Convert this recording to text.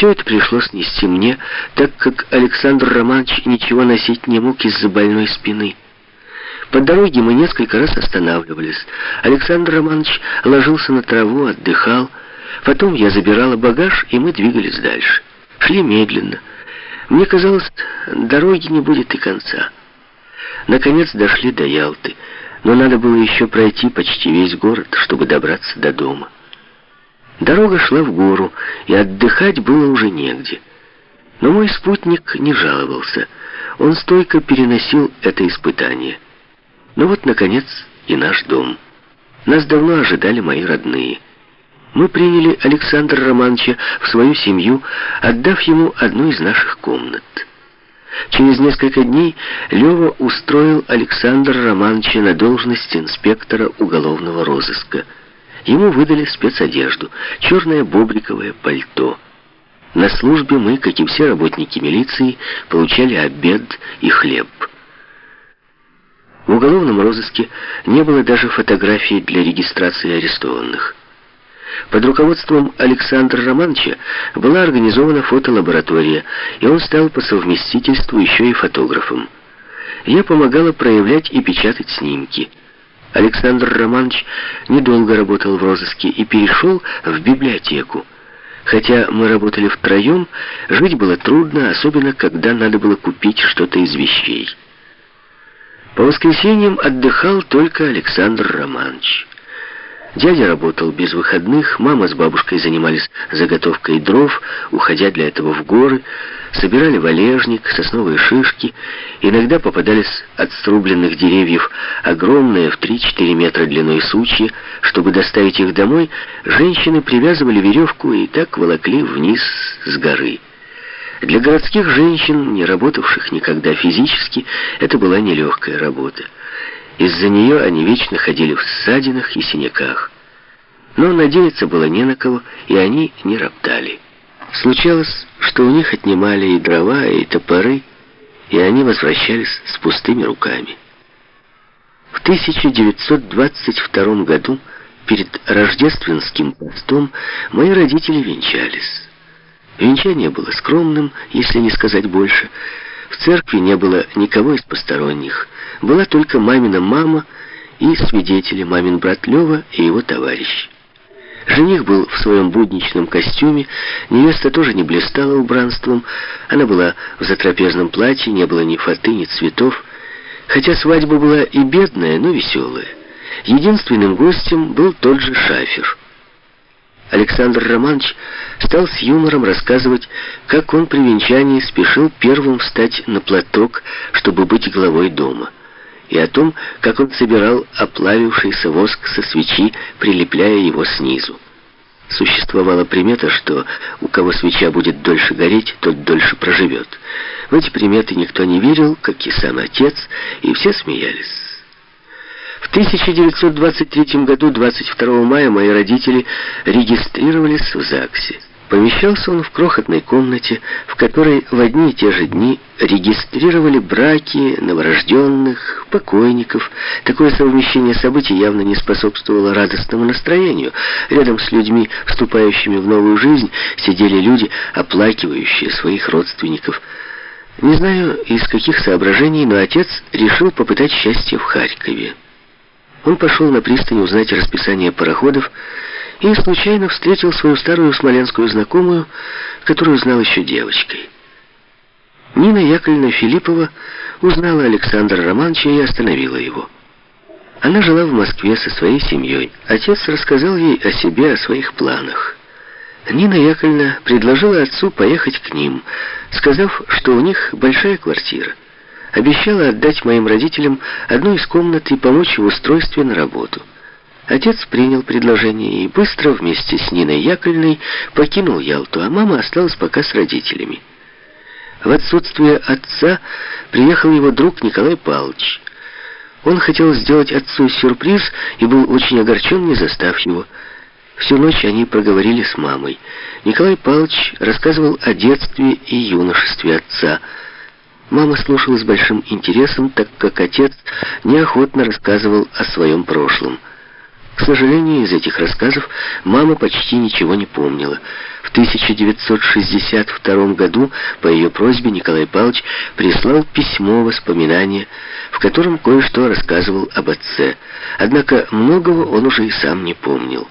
Все это пришлось нести мне, так как Александр Романович ничего носить не мог из-за больной спины. По дороге мы несколько раз останавливались. Александр Романович ложился на траву, отдыхал. Потом я забирала багаж, и мы двигались дальше. Шли медленно. Мне казалось, дороги не будет и конца. Наконец дошли до Ялты, но надо было еще пройти почти весь город, чтобы добраться до дома. Дорога шла в гору, и отдыхать было уже негде. Но мой спутник не жаловался. Он стойко переносил это испытание. Ну вот, наконец, и наш дом. Нас давно ожидали мои родные. Мы приняли Александра Романовича в свою семью, отдав ему одну из наших комнат. Через несколько дней Лева устроил Александра Романовича на должность инспектора уголовного розыска. Ему выдали спецодежду, черное бобриковое пальто. На службе мы, как и все работники милиции, получали обед и хлеб. В уголовном розыске не было даже фотографий для регистрации арестованных. Под руководством Александра Романовича была организована фотолаборатория, и он стал по совместительству еще и фотографом. Я помогала проявлять и печатать снимки. Александр Романович недолго работал в розыске и перешел в библиотеку. Хотя мы работали втроем, жить было трудно, особенно когда надо было купить что-то из вещей. По воскресеньям отдыхал только Александр Романович. Дядя работал без выходных, мама с бабушкой занимались заготовкой дров, уходя для этого в горы, собирали валежник, сосновые шишки. Иногда попадались от срубленных деревьев огромные в 3-4 метра длиной сучья. Чтобы доставить их домой, женщины привязывали веревку и так волокли вниз с горы. Для городских женщин, не работавших никогда физически, это была нелегкая работа. Из-за нее они вечно ходили в ссадинах и синяках. Но надеяться было не на кого, и они не роптали. Случалось, что у них отнимали и дрова, и топоры, и они возвращались с пустыми руками. В 1922 году, перед рождественским постом, мои родители венчались. Венчание было скромным, если не сказать больше. Церкви не было никого из посторонних – была только мамина мама и свидетели, мамин брат Лева и его товарищ. Жених был в своем будничном костюме, невеста тоже не блистала убранством, она была в затрапезном платье, не было ни фаты, ни цветов, хотя свадьба была и бедная, но веселая. Единственным гостем был тот же шафер. Александр Романович стал с юмором рассказывать, как он при венчании спешил первым встать на платок, чтобы быть главой дома и о том, как он собирал оплавившийся воск со свечи, прилепляя его снизу. Существовала примета, что у кого свеча будет дольше гореть, тот дольше проживет. В эти приметы никто не верил, как и сам отец, и все смеялись. В 1923 году, 22 мая, мои родители регистрировались в ЗАГСе. Помещался он в крохотной комнате, в которой в одни и те же дни регистрировали браки новорожденных, покойников. Такое совмещение событий явно не способствовало радостному настроению. Рядом с людьми, вступающими в новую жизнь, сидели люди, оплакивающие своих родственников. Не знаю, из каких соображений, но отец решил попытать счастье в Харькове. Он пошел на пристань узнать расписание пароходов, и случайно встретил свою старую смоленскую знакомую, которую знал еще девочкой. Нина Яковлевна Филиппова узнала Александра Романовича и остановила его. Она жила в Москве со своей семьей. Отец рассказал ей о себе, о своих планах. Нина Яковлевна предложила отцу поехать к ним, сказав, что у них большая квартира. Обещала отдать моим родителям одну из комнат и помочь в устройстве на работу. Отец принял предложение и быстро вместе с Ниной Яковлевной покинул Ялту, а мама осталась пока с родителями. В отсутствие отца приехал его друг Николай Павлович. Он хотел сделать отцу сюрприз и был очень огорчен, не застав его. Всю ночь они проговорили с мамой. Николай Павлович рассказывал о детстве и юношестве отца. Мама слушала с большим интересом, так как отец неохотно рассказывал о своем прошлом. К сожалению, из этих рассказов мама почти ничего не помнила. В 1962 году по ее просьбе Николай Павлович прислал письмо воспоминания, в котором кое-что рассказывал об отце. Однако многого он уже и сам не помнил.